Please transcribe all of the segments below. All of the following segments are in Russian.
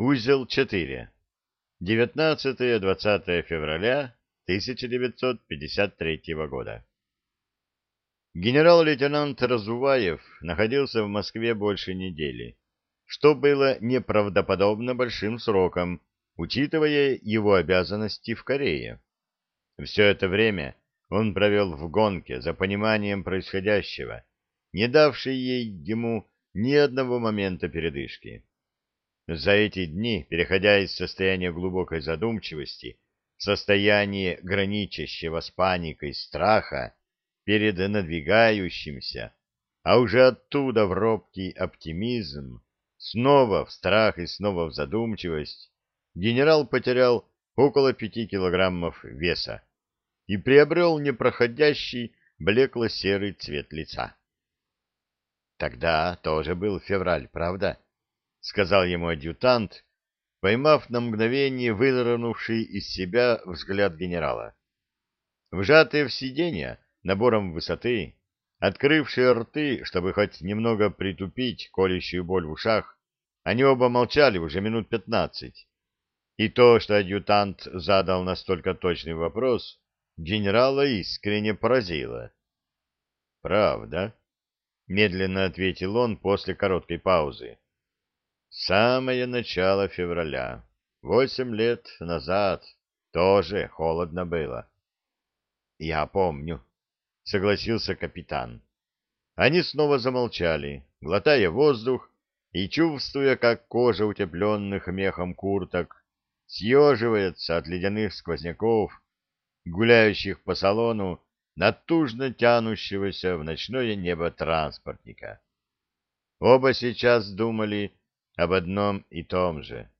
Узел 4. 19-20 февраля 1953 года. Генерал-лейтенант Разуваев находился в Москве больше недели, что было неправдоподобно большим сроком, учитывая его обязанности в Корее. Все это время он провел в гонке за пониманием происходящего, не давшей ей ему ни одного момента передышки. За эти дни, переходя из состояния глубокой задумчивости в состояние граничащего с паникой страха перед надвигающимся, а уже оттуда в робкий оптимизм, снова в страх и снова в задумчивость, генерал потерял около пяти килограммов веса и приобрел непроходящий блекло-серый цвет лица. Тогда тоже был февраль, правда? — сказал ему адъютант, поймав на мгновение вынырнувший из себя взгляд генерала. Вжатые в сиденья набором высоты, открывшие рты, чтобы хоть немного притупить колющую боль в ушах, они оба молчали уже минут пятнадцать. И то, что адъютант задал настолько точный вопрос, генерала искренне поразило. «Правда?» — медленно ответил он после короткой паузы. Самое начало февраля. Восемь лет назад тоже холодно было. Я помню, согласился капитан. Они снова замолчали, глотая воздух и чувствуя, как кожа утепленных мехом курток съеживается от ледяных сквозняков, гуляющих по салону натужно тянущегося в ночное небо транспортника. Оба сейчас думали об одном и том же.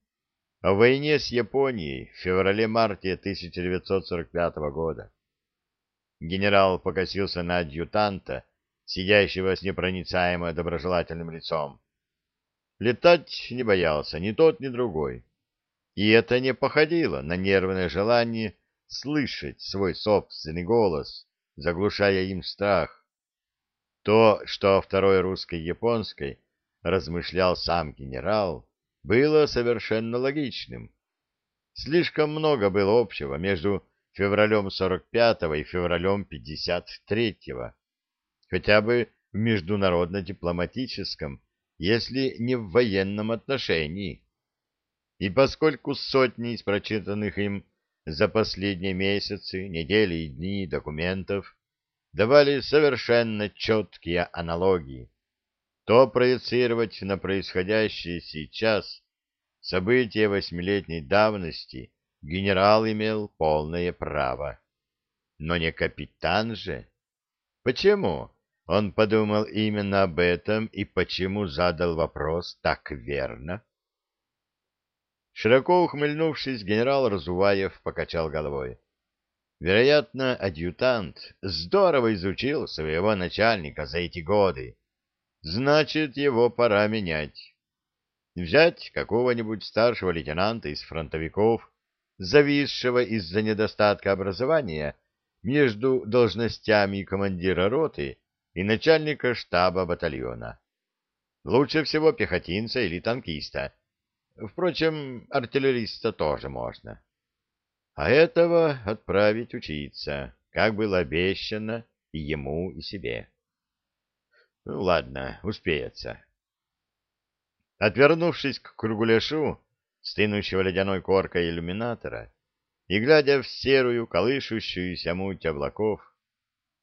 О войне с Японией в феврале-марте 1945 года. Генерал покосился на адъютанта, сидящего с непроницаемо доброжелательным лицом. Летать не боялся ни тот, ни другой. И это не походило на нервное желание слышать свой собственный голос, заглушая им страх. То, что второй русской-японской размышлял сам генерал, было совершенно логичным. Слишком много было общего между февралем 45-го и февралем 53-го, хотя бы в международно-дипломатическом, если не в военном отношении. И поскольку сотни из прочитанных им за последние месяцы, недели и дни документов давали совершенно четкие аналогии, то проецировать на происходящее сейчас события восьмилетней давности генерал имел полное право. Но не капитан же. Почему? Он подумал именно об этом и почему задал вопрос так верно? Широко ухмыльнувшись, генерал Разуваев покачал головой. Вероятно, адъютант здорово изучил своего начальника за эти годы Значит, его пора менять. Взять какого-нибудь старшего лейтенанта из фронтовиков, зависшего из-за недостатка образования между должностями командира роты и начальника штаба батальона. Лучше всего пехотинца или танкиста. Впрочем, артиллериста тоже можно. А этого отправить учиться, как было обещано и ему, и себе. Ну, ладно, успеется. Отвернувшись к кругляшу, стынущего ледяной коркой иллюминатора, и глядя в серую, колышущуюся муть облаков,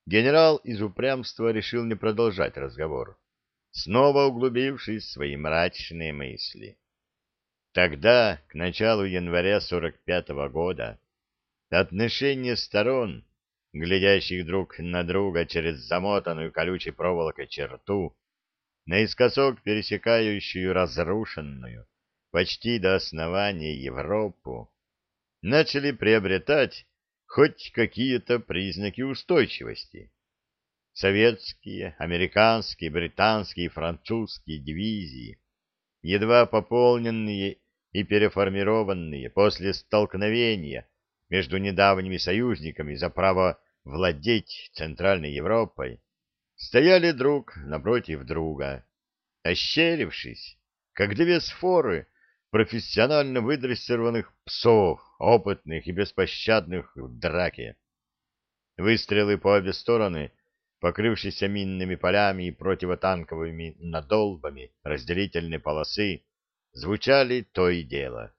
генерал из упрямства решил не продолжать разговор, снова углубившись в свои мрачные мысли. Тогда, к началу января 45-го года, отношения сторон глядящих друг на друга через замотанную колючей проволокой черту, наискосок пересекающую разрушенную почти до основания Европу, начали приобретать хоть какие-то признаки устойчивости. Советские, американские, британские французские дивизии, едва пополненные и переформированные после столкновения между недавними союзниками за право владеть Центральной Европой, стояли друг напротив друга, ощерившись, как две сфоры профессионально выдрессированных псов, опытных и беспощадных в драке. Выстрелы по обе стороны, покрывшиеся минными полями и противотанковыми надолбами разделительной полосы, звучали то и дело.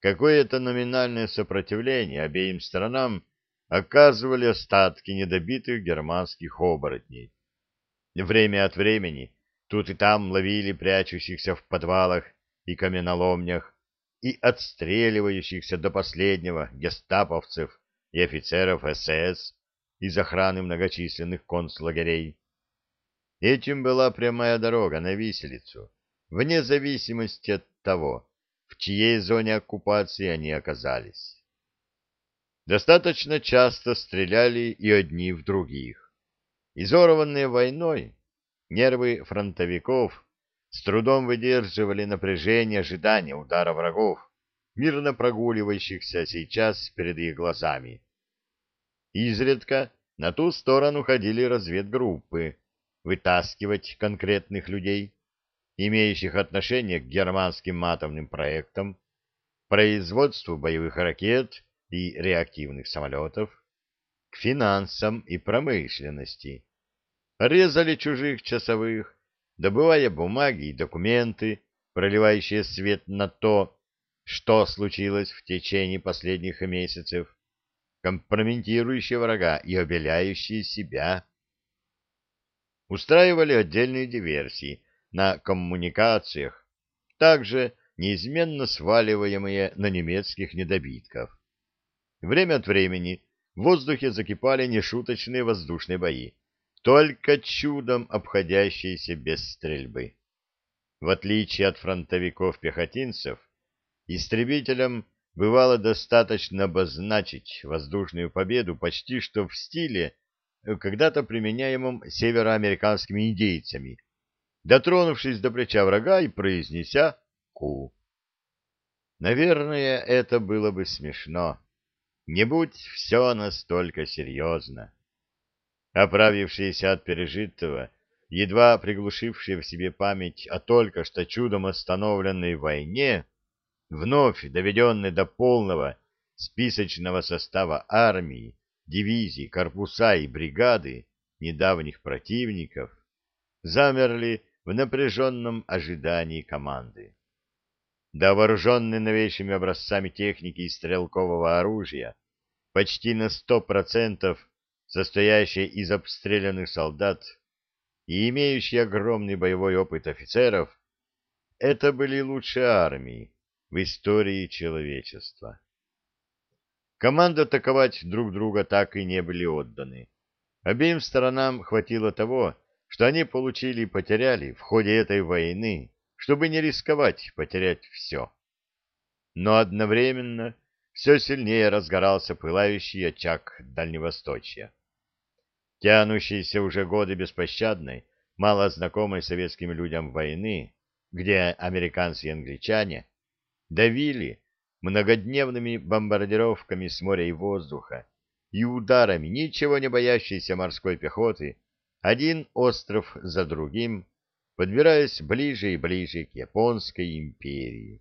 Какое-то номинальное сопротивление обеим сторонам оказывали остатки недобитых германских оборотней. Время от времени тут и там ловили прячущихся в подвалах и каменоломнях и отстреливающихся до последнего гестаповцев и офицеров СС из охраны многочисленных концлагерей. Этим была прямая дорога на виселицу, вне зависимости от того, в чьей зоне оккупации они оказались. Достаточно часто стреляли и одни в других. Изорванные войной, нервы фронтовиков с трудом выдерживали напряжение ожидания удара врагов, мирно прогуливающихся сейчас перед их глазами. Изредка на ту сторону ходили разведгруппы, вытаскивать конкретных людей, имеющих отношение к германским атомным проектам, производству боевых ракет и реактивных самолетов, к финансам и промышленности. Резали чужих часовых, добывая бумаги и документы, проливающие свет на то, что случилось в течение последних месяцев, компрометирующие врага и обеляющие себя. Устраивали отдельные диверсии на коммуникациях, также неизменно сваливаемые на немецких недобитков. Время от времени в воздухе закипали нешуточные воздушные бои, только чудом обходящиеся без стрельбы. В отличие от фронтовиков-пехотинцев, истребителям бывало достаточно обозначить воздушную победу почти что в стиле, э, когда-то применяемом североамериканскими индейцами, дотронувшись до плеча врага и произнеся «ку». Наверное, это было бы смешно. Не будь все настолько серьезно. Оправившиеся от пережитого, едва приглушившие в себе память о только что чудом остановленной войне, вновь доведенные до полного списочного состава армии, дивизий, корпуса и бригады недавних противников, замерли в напряженном ожидании команды. Да вооруженные новейшими образцами техники и стрелкового оружия, почти на сто процентов состоящая из обстрелянных солдат и имеющие огромный боевой опыт офицеров, это были лучшие армии в истории человечества. Команды атаковать друг друга так и не были отданы. Обеим сторонам хватило того, что они получили и потеряли в ходе этой войны, чтобы не рисковать потерять все. Но одновременно все сильнее разгорался пылающий очаг Дальневосточья тянущиеся уже годы беспощадной, мало знакомой советским людям войны, где американцы и англичане давили многодневными бомбардировками с моря и воздуха и ударами ничего не боящейся морской пехоты, один остров за другим, подбираясь ближе и ближе к японской империи.